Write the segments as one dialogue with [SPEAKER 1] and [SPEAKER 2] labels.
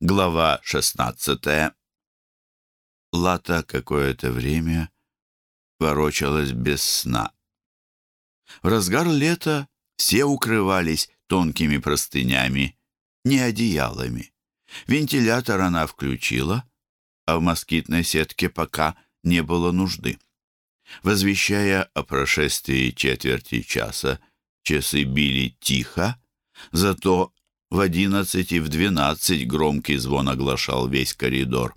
[SPEAKER 1] Глава шестнадцатая. Лата какое-то время ворочалась без сна. В разгар лета все укрывались тонкими простынями, не одеялами. Вентилятор она включила, а в москитной сетке пока не было нужды. Возвещая о прошествии четверти часа, часы били тихо, зато в одиннадцать и в двенадцать громкий звон оглашал весь коридор.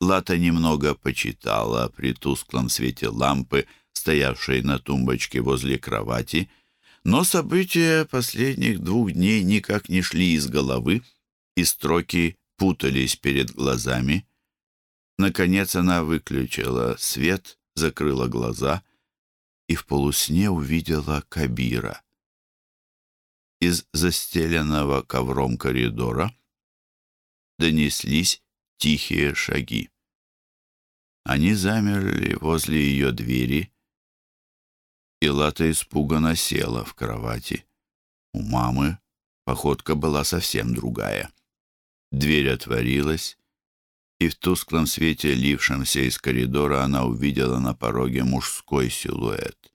[SPEAKER 1] Лата немного почитала при тусклом свете лампы, стоявшей на тумбочке возле кровати, но события последних двух дней никак не шли из головы, и строки путались перед глазами. Наконец она выключила свет, закрыла глаза и в полусне увидела Кабира из застеленного ковром коридора донеслись тихие шаги. Они замерли возле ее двери, и Лата испуганно села в кровати. У мамы походка была совсем другая. Дверь отворилась, и в тусклом свете, лившемся из коридора, она увидела на пороге мужской силуэт.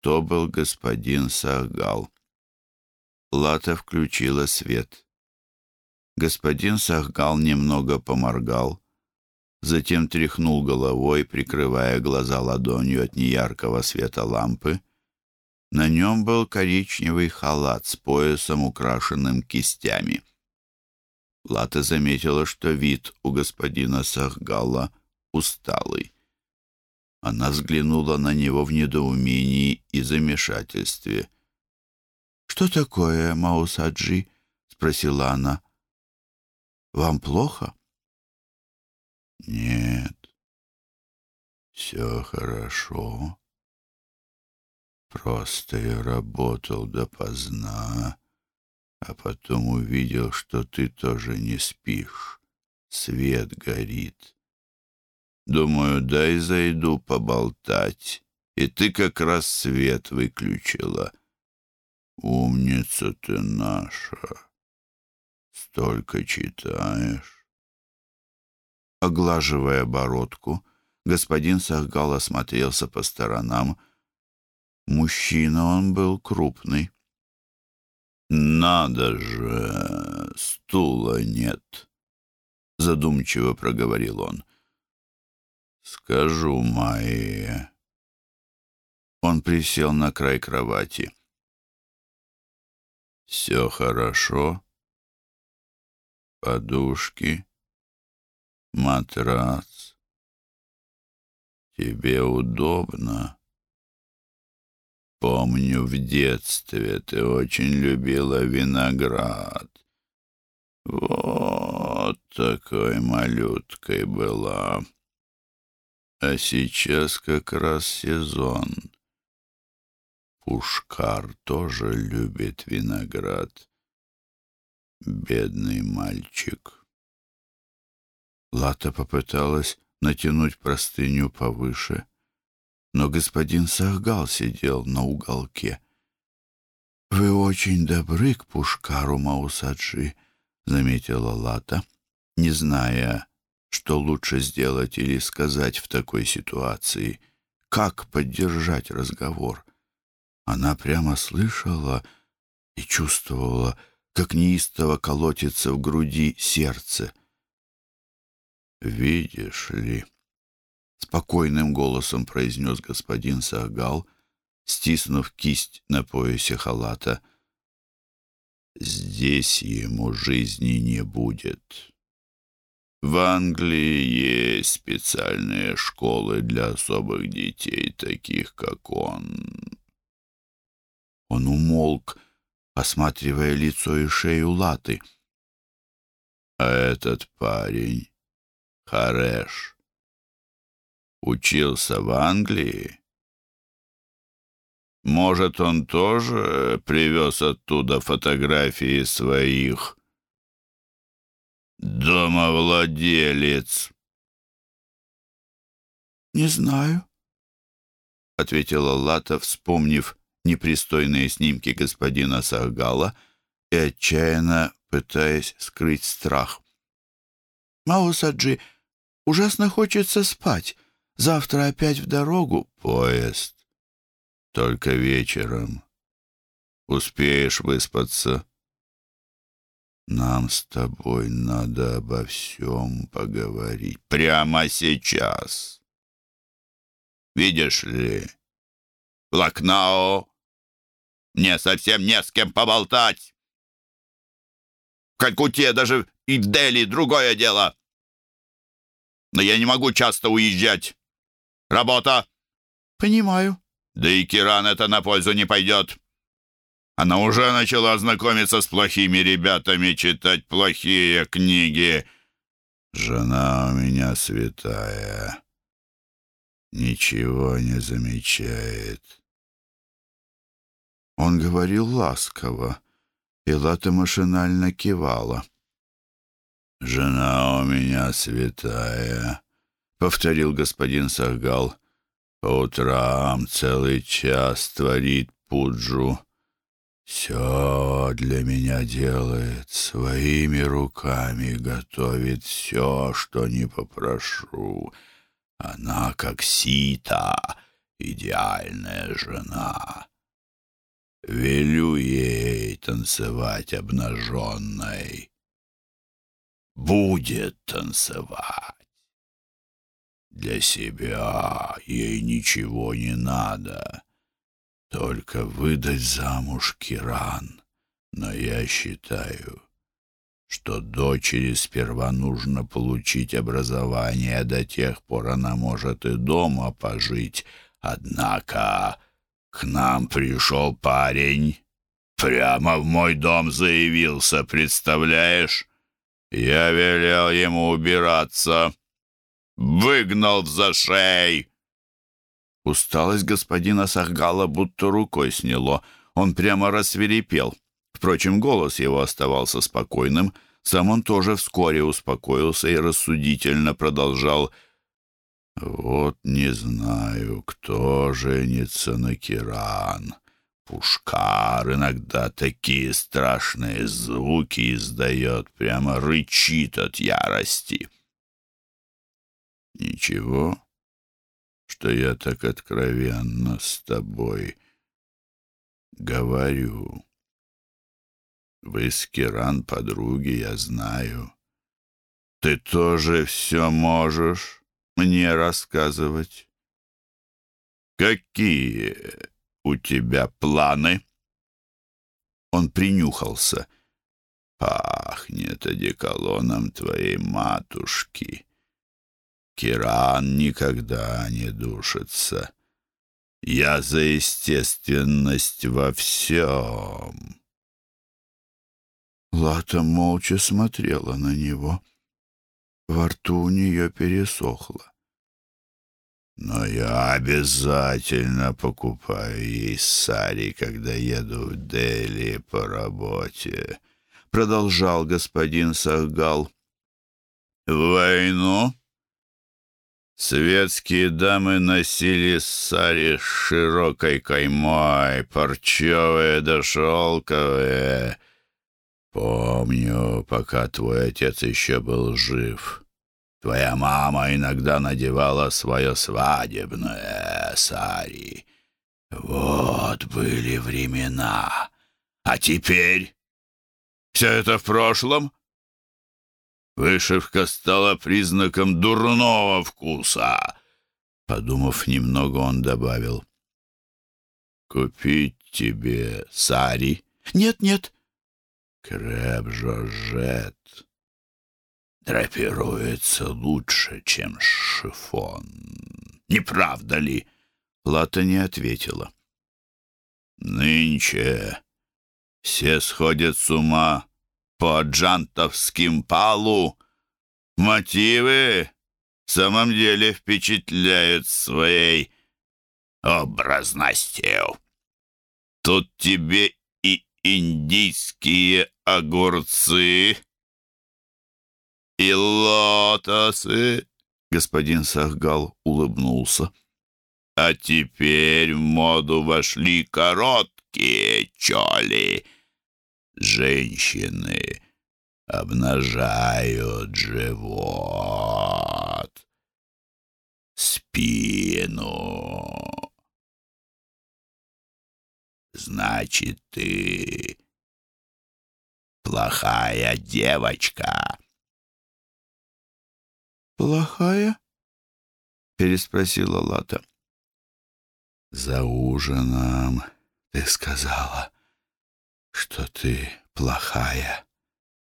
[SPEAKER 1] То был господин Сагал. Лата включила свет. Господин Сахгал немного поморгал, затем тряхнул головой, прикрывая глаза ладонью от неяркого света лампы. На нем был коричневый халат с поясом, украшенным кистями. Лата заметила, что вид у господина Сахгала усталый. Она взглянула на него в недоумении и замешательстве — «Что такое, Маусаджи?» — спросила она. «Вам плохо?» «Нет, все хорошо. Просто я работал допоздна, а потом увидел, что ты тоже не спишь. Свет горит. Думаю, дай зайду поболтать, и ты как раз свет выключила». Умница ты наша. Столько читаешь. Оглаживая бородку, господин Сахгал осмотрелся по сторонам. Мужчина он был крупный. «Надо же, стула нет», — задумчиво проговорил он. «Скажу Майе». Он присел на край кровати. Все хорошо. Подушки, матрац. Тебе удобно. Помню, в детстве ты очень любила виноград. Вот такой малюткой была. А сейчас как раз сезон. Пушкар тоже любит виноград. Бедный мальчик. Лата попыталась натянуть простыню повыше, но господин Сахгал сидел на уголке. «Вы очень добры к Пушкару, Маусаджи», — заметила Лата, не зная, что лучше сделать или сказать в такой ситуации, как поддержать разговор. Она прямо слышала и чувствовала, как неистово колотится в груди сердце. «Видишь ли», — спокойным голосом произнес господин Сагал, стиснув кисть на поясе халата, «здесь ему жизни не будет». В Англии есть специальные школы для особых детей, таких как он. Он умолк, осматривая лицо и шею Латы. А этот парень, Хареш, учился в Англии? Может, он тоже привез оттуда фотографии своих домовладелец? «Не знаю», — ответила Лата, вспомнив непристойные снимки господина Сахгала и отчаянно пытаясь скрыть страх. Маусаджи, ужасно хочется спать. Завтра опять в дорогу. Поезд. Только вечером. Успеешь выспаться. Нам с тобой надо обо всем поговорить. Прямо сейчас. Видишь ли, Лакнао, мне совсем не с кем поболтать. В Калькутте даже и в Дели другое дело. Но я не могу часто уезжать. Работа. Понимаю. Да и Киран это на пользу не пойдет. Она уже начала знакомиться с плохими ребятами, читать плохие книги. Жена у меня святая. Ничего не замечает. Он говорил ласково. Пилата машинально кивала. «Жена у меня святая», — повторил господин Сахгал. «По утрам целый час творит пуджу. Все для меня делает, своими руками готовит все, что не попрошу. Она как сита, идеальная жена. Велю ей танцевать обнаженной. Будет танцевать. Для себя ей ничего не надо. Только выдать замуж Киран. Но я считаю, что дочери сперва нужно получить образование, до тех пор она может и дома пожить. Однако к нам пришел парень, прямо в мой дом заявился, представляешь? Я велел ему убираться, выгнал в зашей. Усталость господина Сахгала будто рукой сняло. Он прямо рассверепел. Впрочем, голос его оставался спокойным. Сам он тоже вскоре успокоился и рассудительно продолжал «Вот не знаю, кто женится на Киран. Пушкар иногда такие страшные звуки издает, прямо рычит от ярости». «Ничего, что я так откровенно с тобой говорю. Вы с Киран подруги, я знаю. Ты тоже все можешь мне рассказывать. Какие у тебя планы? Он принюхался. Пахнет одеколоном твоей матушки. Киран никогда не душится. Я за естественность во всем. Лата молча смотрела на него. Во рту у нее пересохло. Но я обязательно покупаю ей сари, когда еду в Дели по работе, продолжал господин Сахгал. В войну Светские дамы носили сари с широкой каймой, парчевые да шелковые. Помню, пока твой отец еще был жив. Твоя мама иногда надевала свое свадебное сари. Вот были времена. А теперь все это в прошлом? Вышивка стала признаком дурного вкуса. Подумав немного, он добавил. «Купить тебе сари?» «Нет, нет». «Креп Жоржет драпируется лучше, чем шифон. Не правда ли?» Лата не ответила. «Нынче все сходят с ума по джантовским палу. Мотивы в самом деле впечатляют своей образностью. Тут тебе индийские огурцы, и лотосы. Господин Сахгал улыбнулся. А теперь в моду вошли короткие чоли — женщины обнажают живот, спину. Значит, ты плохая девочка.
[SPEAKER 2] Плохая? переспросила Лата.
[SPEAKER 1] За ужином ты сказала, что ты плохая.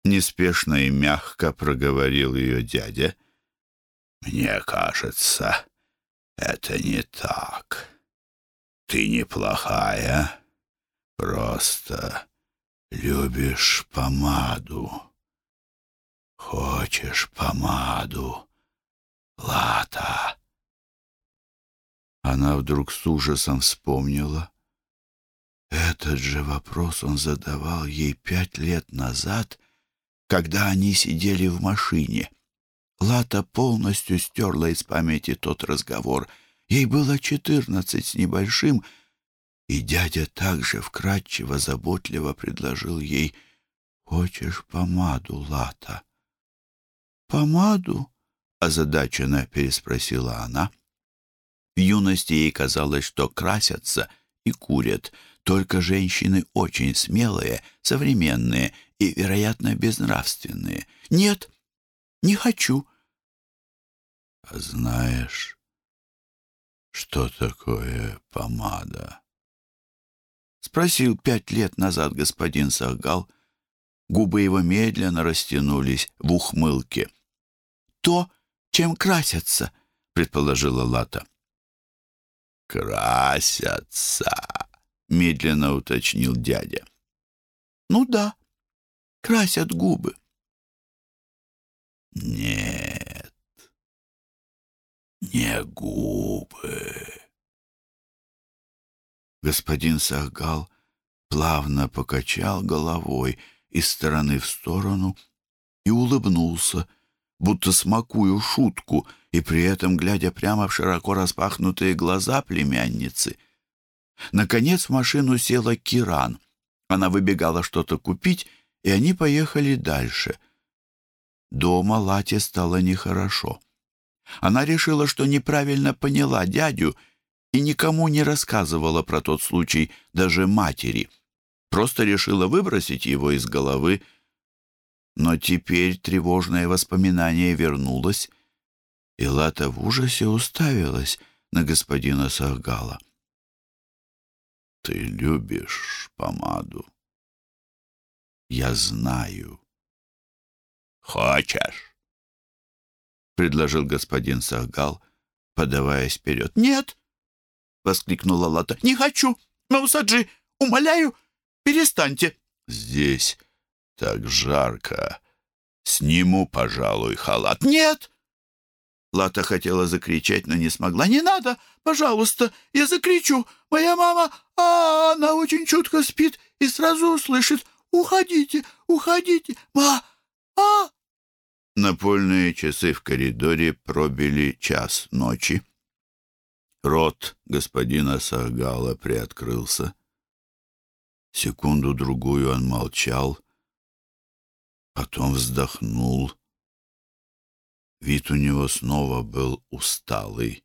[SPEAKER 1] Неспешно и мягко проговорил ее дядя. Мне кажется, это не так. Ты неплохая, просто любишь помаду. Хочешь помаду, Лата? Она вдруг с ужасом вспомнила. Этот же вопрос он задавал ей пять лет назад, когда они сидели в машине. Лата полностью стерла из памяти тот разговор. Ей было четырнадцать с небольшим, и дядя также вкратчиво, заботливо предложил ей «Хочешь помаду, Лата?»
[SPEAKER 2] «Помаду?»
[SPEAKER 1] — озадаченно переспросила она. В юности ей казалось, что красятся и курят только женщины очень смелые, современные и, вероятно, безнравственные. «Нет, не хочу». «А знаешь, что такое помада?» Спросил пять лет назад господин Сагал. Губы его медленно растянулись в ухмылке.
[SPEAKER 2] «То, чем красятся», — предположила Лата.
[SPEAKER 1] «Красятся», — медленно уточнил дядя.
[SPEAKER 2] «Ну да, красят губы».
[SPEAKER 1] «Нет, не губы». Господин Сахгал плавно покачал головой из стороны в сторону и улыбнулся, будто смакую шутку и при этом глядя прямо в широко распахнутые глаза племянницы. Наконец в машину села Киран. Она выбегала что-то купить, и они поехали дальше. Дома Лате стало нехорошо. Она решила, что неправильно поняла дядю — и никому не рассказывала про тот случай, даже матери. Просто решила выбросить его из головы. Но теперь тревожное воспоминание вернулось, и Лата в ужасе уставилась на господина Сахгала. «Ты любишь помаду?» «Я знаю». «Хочешь?» — предложил господин Сахгал, подаваясь вперед.
[SPEAKER 2] «Нет!» — воскликнула Лата. «Не хочу! Маусаджи, умоляю, перестаньте!»
[SPEAKER 1] «Здесь так жарко. Сниму, пожалуй, халат».
[SPEAKER 2] «Нет!»
[SPEAKER 1] Лата хотела закричать, но не смогла.
[SPEAKER 2] «Не надо! Пожалуйста! Я закричу! Моя мама, а она очень чутко спит и сразу услышит. Уходите! Уходите! Ма! А!»
[SPEAKER 1] Напольные часы в коридоре пробили час ночи. Рот господина Сагала приоткрылся. Секунду-другую он молчал, потом вздохнул. Вид у него снова был усталый.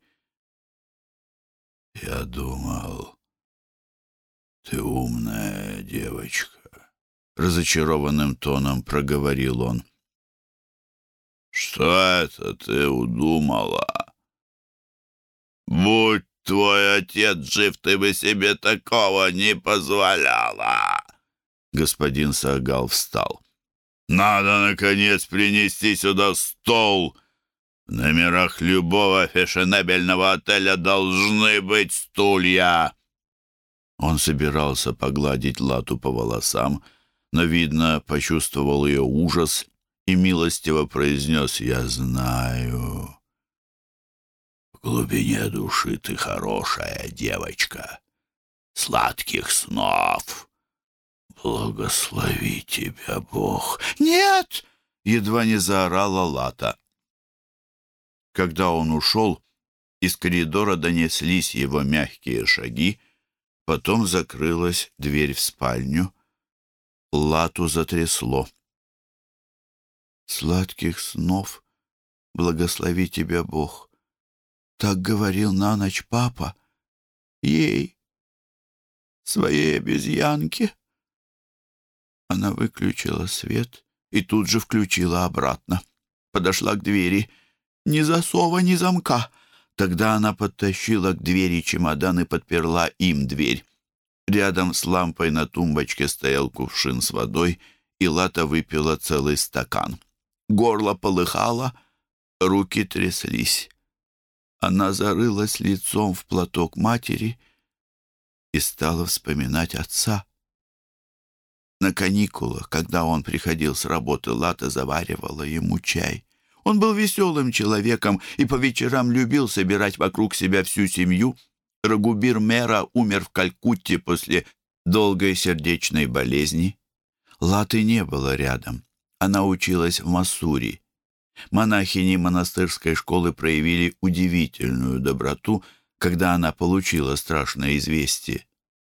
[SPEAKER 1] «Я думал, ты умная девочка», — разочарованным тоном проговорил он. «Что это ты удумала?» «Будь твой отец жив, ты бы себе такого не позволяла!» Господин Сагал встал. «Надо, наконец, принести сюда стол!» В номерах любого фешенебельного отеля должны быть стулья. Он собирался погладить Лату по волосам, но, видно, почувствовал ее ужас и милостиво произнес «Я знаю». Глубине души ты хорошая девочка. Сладких снов. Благослови тебя, Бог.
[SPEAKER 2] Нет!
[SPEAKER 1] Едва не заорала Лата. Когда он ушел, из коридора донеслись его мягкие шаги, потом закрылась дверь в спальню. Лату затрясло.
[SPEAKER 2] Сладких снов, благослови тебя Бог. Так говорил на ночь папа. Ей, своей обезьянке. Она выключила свет и тут же включила обратно. Подошла к двери. Ни засова, ни замка. Тогда она подтащила к двери чемодан и подперла им дверь. Рядом с лампой на тумбочке стоял кувшин с водой, и Лата выпила целый стакан. Горло полыхало, руки тряслись. Она зарылась лицом в платок матери и стала вспоминать отца. На каникулах, когда он приходил с работы, Лата заваривала ему чай. Он был веселым человеком и по вечерам любил собирать вокруг себя всю семью. Рагубир Мера умер в Калькутте после долгой сердечной болезни. Латы не было рядом. Она училась в Массури. Монахини монастырской школы проявили удивительную доброту, когда она получила страшное известие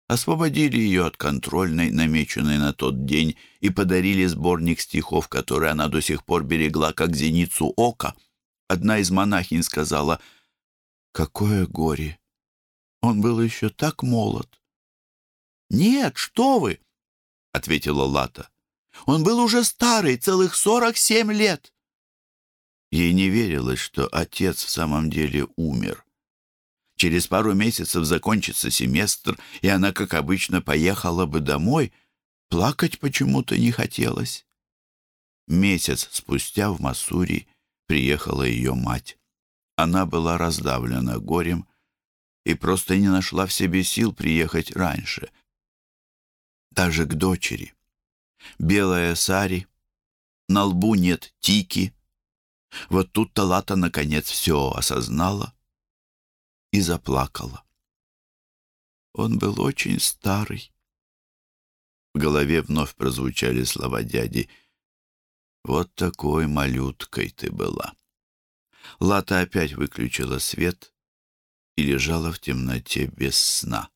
[SPEAKER 2] освободили ее от контрольной, намеченной на тот день, и подарили сборник стихов, который она до сих пор берегла, как зеницу ока. Одна из монахинь сказала, «Какое горе! Он был еще так молод!» «Нет, что вы!» — ответила Лата. «Он был уже старый, целых сорок семь лет!» Ей не верилось, что отец в самом деле умер. Через пару месяцев закончится семестр, и она, как обычно, поехала бы домой. Плакать почему-то не хотелось. Месяц спустя в Массури приехала ее мать. Она была раздавлена горем и просто не нашла в себе сил приехать раньше. Даже к дочери. Белая сари, на лбу нет тики. Вот тут Талата наконец все осознала и заплакала. Он был очень старый. В голове вновь прозвучали слова дяди. «Вот такой малюткой ты была». Лата опять выключила свет и лежала в темноте без сна.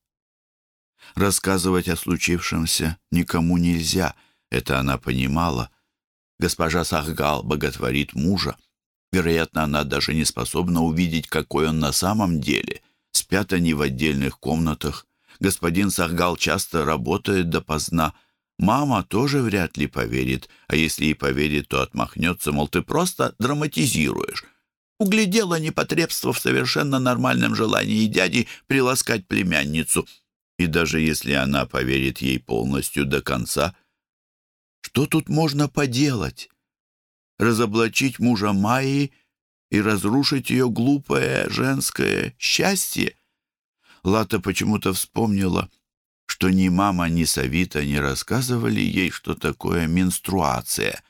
[SPEAKER 2] Рассказывать о случившемся никому нельзя, это она понимала. Госпожа Сахгал боготворит мужа. Вероятно, она даже не способна увидеть, какой он на самом деле. Спят они в отдельных комнатах. Господин Сахгал часто работает допоздна. Мама тоже вряд ли поверит, а если и поверит, то отмахнется, мол, ты просто драматизируешь. Углядела непотребство в совершенно нормальном желании дяди приласкать племянницу. И даже если она поверит ей полностью до конца, что тут можно поделать? разоблачить мужа Майи и разрушить ее глупое женское счастье. Лата почему-то вспомнила, что ни мама, ни Савита не рассказывали ей, что такое менструация.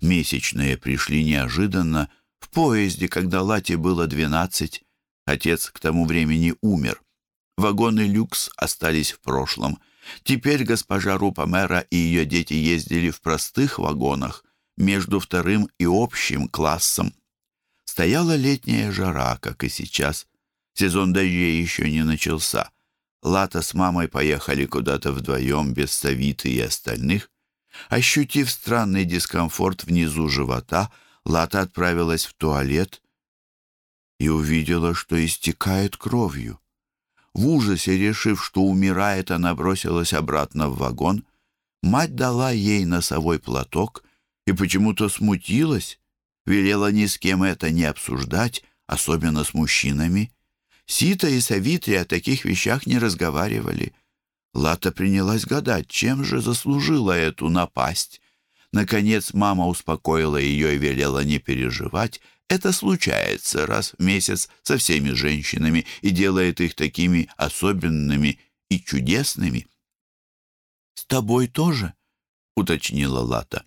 [SPEAKER 2] Месячные пришли неожиданно, в поезде, когда Лате было двенадцать. Отец к тому времени умер. Вагоны люкс остались в прошлом. Теперь госпожа Рупа-мэра и ее дети ездили в простых вагонах между вторым и общим классом. Стояла летняя жара, как и сейчас. Сезон дождей еще не начался. Лата с мамой поехали куда-то вдвоем, без Савиты и остальных. Ощутив странный дискомфорт внизу живота, Лата отправилась в туалет и увидела, что истекает кровью. В ужасе, решив, что умирает, она бросилась обратно в вагон. Мать дала ей носовой платок и почему-то смутилась, велела ни с кем это не обсуждать, особенно с мужчинами. Сита и Савитри о таких вещах не разговаривали. Лата принялась гадать, чем же заслужила эту напасть. Наконец мама успокоила ее и велела не переживать. Это случается раз в месяц со всеми женщинами и делает их такими особенными и чудесными. «С тобой тоже?» — уточнила Лата.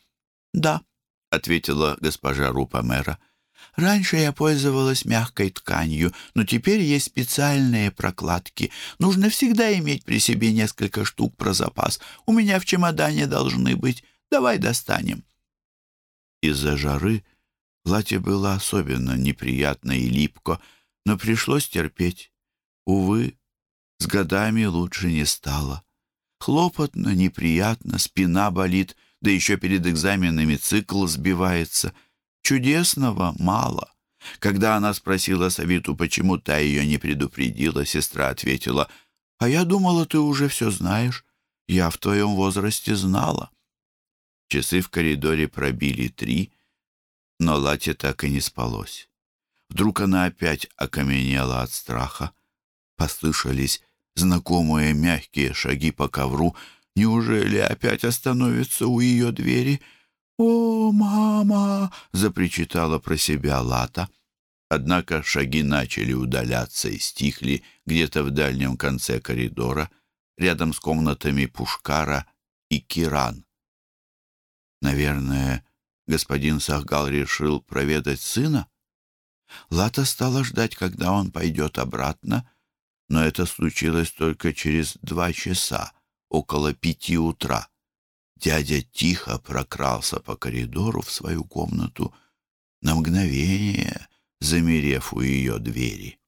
[SPEAKER 2] «Да», — ответила госпожа Рупа-мэра. «Раньше я пользовалась мягкой тканью, но теперь есть специальные прокладки. Нужно всегда иметь при себе несколько штук про запас. У меня в чемодане должны быть. Давай достанем». Из-за жары платье было особенно неприятно и липко, но пришлось терпеть. Увы, с годами лучше не стало. Хлопотно, неприятно, спина болит — да еще перед экзаменами цикл сбивается. Чудесного мало. Когда она спросила Савиту, почему та ее не предупредила, сестра ответила, «А я думала, ты уже все знаешь. Я в твоем возрасте знала». Часы в коридоре пробили три, но Лате так и не спалось. Вдруг она опять окаменела от страха. Послышались знакомые мягкие шаги по ковру. Неужели опять остановится у ее двери? «О, мама!» — запричитала про себя Лата. Однако шаги начали удаляться и стихли где-то в дальнем конце коридора, рядом с комнатами Пушкара и Киран. Наверное, господин Сахгал решил проведать сына? Лата стала ждать, когда он пойдет обратно, но это случилось только через два часа, около пяти утра. Дядя тихо прокрался по коридору в свою комнату, на мгновение замерев у ее двери.